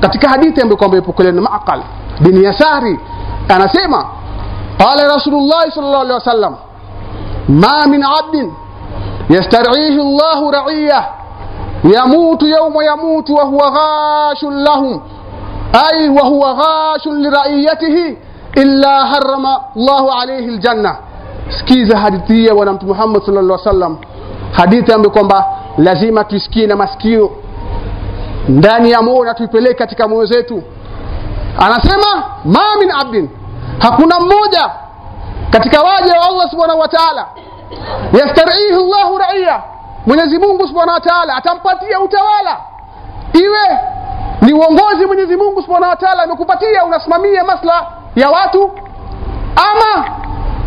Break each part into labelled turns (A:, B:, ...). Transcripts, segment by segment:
A: katika hadithi ambayo kwamba ipokelewa na maqal bin yasari anasema qala rasulullahi sal llahu alehi wasallam ma min abdin yastar'ihi llahu ra'iyah يموت يوم يموت وهو غاش لهم أي وهو غاش لرعيته إلا حرم الله عليه الجنة sikiza hadithi hii ya bwana mtume muhammad sallallahu alaihi wasallam hadithi ambayo kwamba lazima tuisikie na masikio ndani ya moyo na tuipeleke katika moyo zetu. Anasema ma min abdin. Hakuna mmoja katika waja wa allah subhanahu wa taala. Yastarihi llahu raia mwenyezi mungu subhanahu wa taala atampatia utawala. Iwe ni uongozi mwenyezi mungu subhanahu wa taala amekupatia unasimamia masla ya watu ama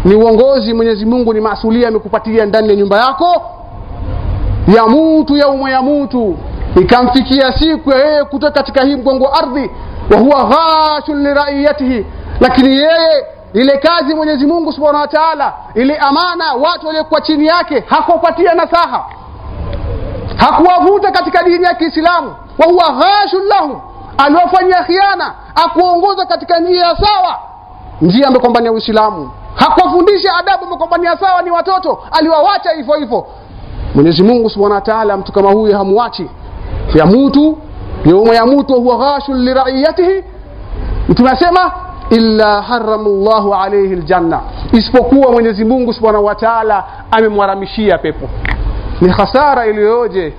A: ni uongozi mwenyezi mungu ni masulia amekupatia ndani ya nyumba yako yamutu yauma yamutu ikamfikia siku ya yeye kutoka katika hii mgongo ardhi wa huwa ghashun liraiyatihi lakini yeye ile kazi mwenyezi mungu subhanahu wa taala ile amana watu waliokuwa chini yake hakuwapatia nasaha hakuwavuta katika dini ya kiislamu wa huwa ghashun lahum aliwafanyia khiana akuongoza katika njia ya sawa. Njia ambayo kwamba ni uislamu hakuwafundisha adabu ambayo kwamba ni sawa ni watoto aliwawacha hivyo hivyo. Mwenyezi mungu subhanahu wa taala mtu kama huyu hamuwachi yamutu yauma yamutu wahuwa ghashun liraiyatihi ra'iyatihi. Asema illa haramu llahu alaihi ljanna isipokuwa mwenyezi mungu subhanahu wa taala amemharamishia pepo. Ni hasara iliyoje?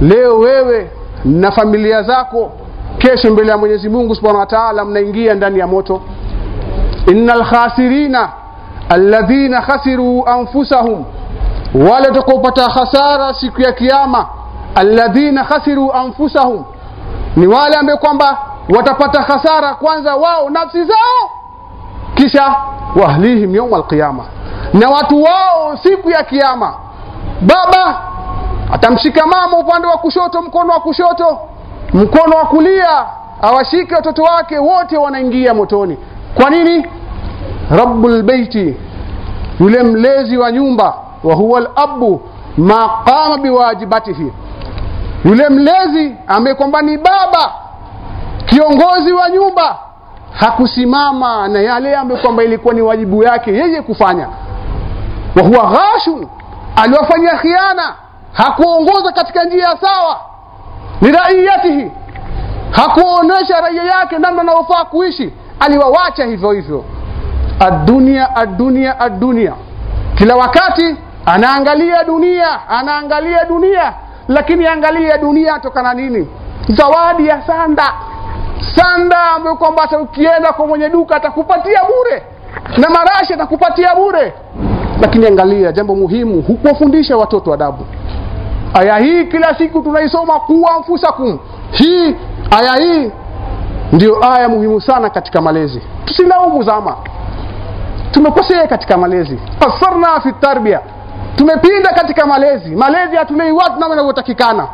A: Leo wewe na familia zako kesho mbele ya mwenyezi mungu subhanahu wa taala mnaingia ndani ya moto. Ina lkhasirina alladhina khasiruu anfusahum. Wale watakaopata hasara siku ya kiama alladhina khasiru anfusahum. Ni wale ambao kwamba watapata hasara kwanza wao nafsi zao kisha wahlihim yauma alqiyama na watu wao siku ya Kiyama. baba atamshika mama upande wa kushoto mkono wa kushoto mkono wa kulia awashike watoto wake wote wanaingia motoni. Kwa nini? Rabbul baiti, yule mlezi wa nyumba wa huwa labu ma qama biwajibatihi yule mlezi ambaye kwamba ni baba kiongozi wa nyumba hakusimama na yale ambayo kwamba ilikuwa ni wajibu yake yeye kufanya. Wa huwa ghashun aliwafanyia khiana hakuongoza katika njia sawa ni raiyatihi hakuonyesha raia yake namna anaofaa kuishi aliwawacha hivyo hivyo. Adunia adunia adunia kila wakati anaangalia dunia anaangalia dunia lakini angalia dunia tokana nini? Zawadi ya sanda. Sanda ambayo kwamba hata ukienda kwa mwenye duka atakupatia bure. Na marashi atakupatia bure. Lakini angalia jambo muhimu hukuwafundisha watoto adabu. Aya hii kila siku tunaisoma kuwa anfusakum hii aya hii ndio aya muhimu sana katika malezi. Tusilaumu zama. Tumekosea katika malezi. Kasarna fi tarbia tumepinda katika malezi. Malezi hatulei watu namna inavyotakikana.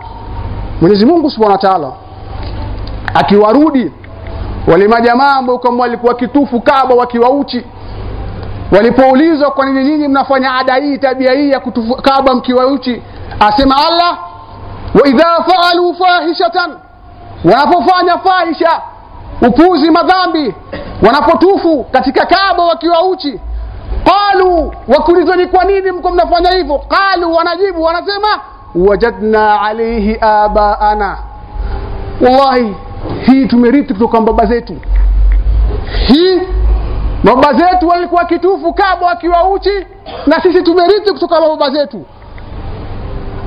A: Mwenyezi mungu subhanahu wa taala akiwarudi wale majamaa ambao kama walikuwa kitufu kaba wakiwa uchi walipoulizwa kwa nini nyinyi mnafanya ada hii tabia hii ya kutufu kaba mkiwa uchi asema allah waidha faalu fahishatan wanapofanya fahisha upuzi madhambi wanapotufu katika kaba wakiwa uchi qalu wakiulizwa ni kwa nini mko mnafanya hivyo? Qalu wanajibu wanasema wajadna alaihi abaana. Wallahi hii tumerithi kutoka baba zetu. Hii baba zetu walikuwa kitufu kabo wakiwa uchi na sisi tumerithi kutoka baba zetu.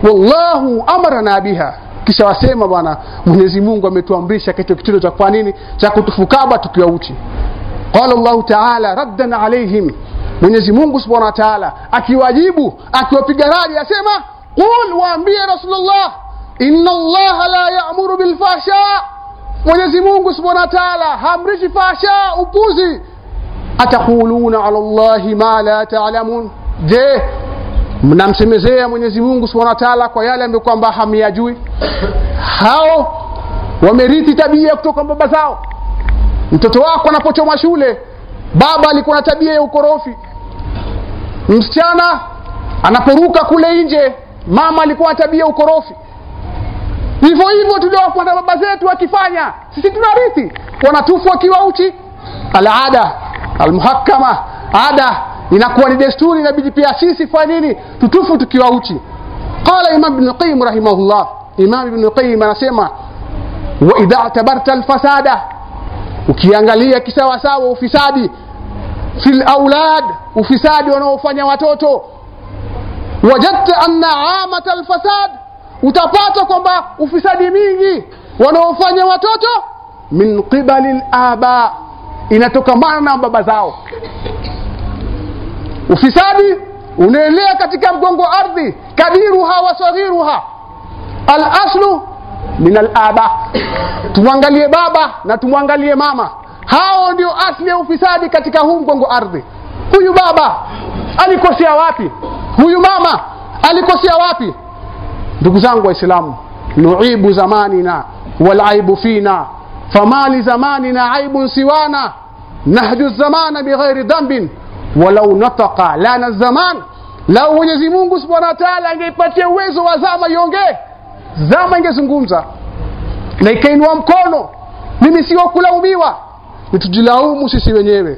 A: Wallahu amarana biha. Kisha wasema bwana mwenyezi mungu ametuamrisha kitu kitendo cha kwa nini? Cha kutufukaba tukiwa uchi. Qala llahu taala raddan alaihim mwenyezi mungu subhanahu wa taala akiwajibu akiwapiga radi asema qul waambie rasulullah inna Allah la yamuru bilfahsha mwenyezi mungu subhanahu wa taala hamrishi fahsha upuzi. Ataquluna ala llahi ma la talamun. Je mnamsemezea mwenyezi mungu subhanahu wa taala kwa yale ambayo kwamba hamyajui? Hao wamerithi tabia kutoka baba zao. Mtoto wako anapochoma shule baba alikuwa na tabia ya ukorofi msichana anaporuka kule nje mama alikuwa na tabia ukorofi. Hivyo hivyo tuliowakwenda baba zetu wakifanya sisi tunarithi. Wanatufu wakiwa uchi alada almuhakama ada inakuwa ni desturi inabidi pia sisi fanya nini? Tutufu tukiwa uchi qala imam ibn qayyim rahimahullah. Imam ibn qayyim anasema wa idha tabarta alfasada ukiangalia kisawasawa ufisadi fil aulad ufisadi wanaofanya watoto. Wajadta anna amata alfasad utapata kwamba ufisadi mingi wanaofanya watoto min qibali laba inatokamana na baba zao. Ufisadi unaelea katika mgongo ardhi kabiruha wa saghiruha. Alaslu min alaba tumwangalie baba na tumwangalie mama hao ndio asli ya ufisadi katika huu mgongo ardhi huyu baba alikosea wapi huyu mama alikosea wapi ndugu zangu waislamu nuibu zamanina walaibu fina fama lizamanina aibun siwana nahju zamana bighairi dhambin walau nataka lana zaman lau mwenyezi mungu subhanahu wa taala angeipatia uwezo wa zama iongee zama ingezungumza na ikainua mkono mimi sio kulaumiwa ni tujilaumu sisi wenyewe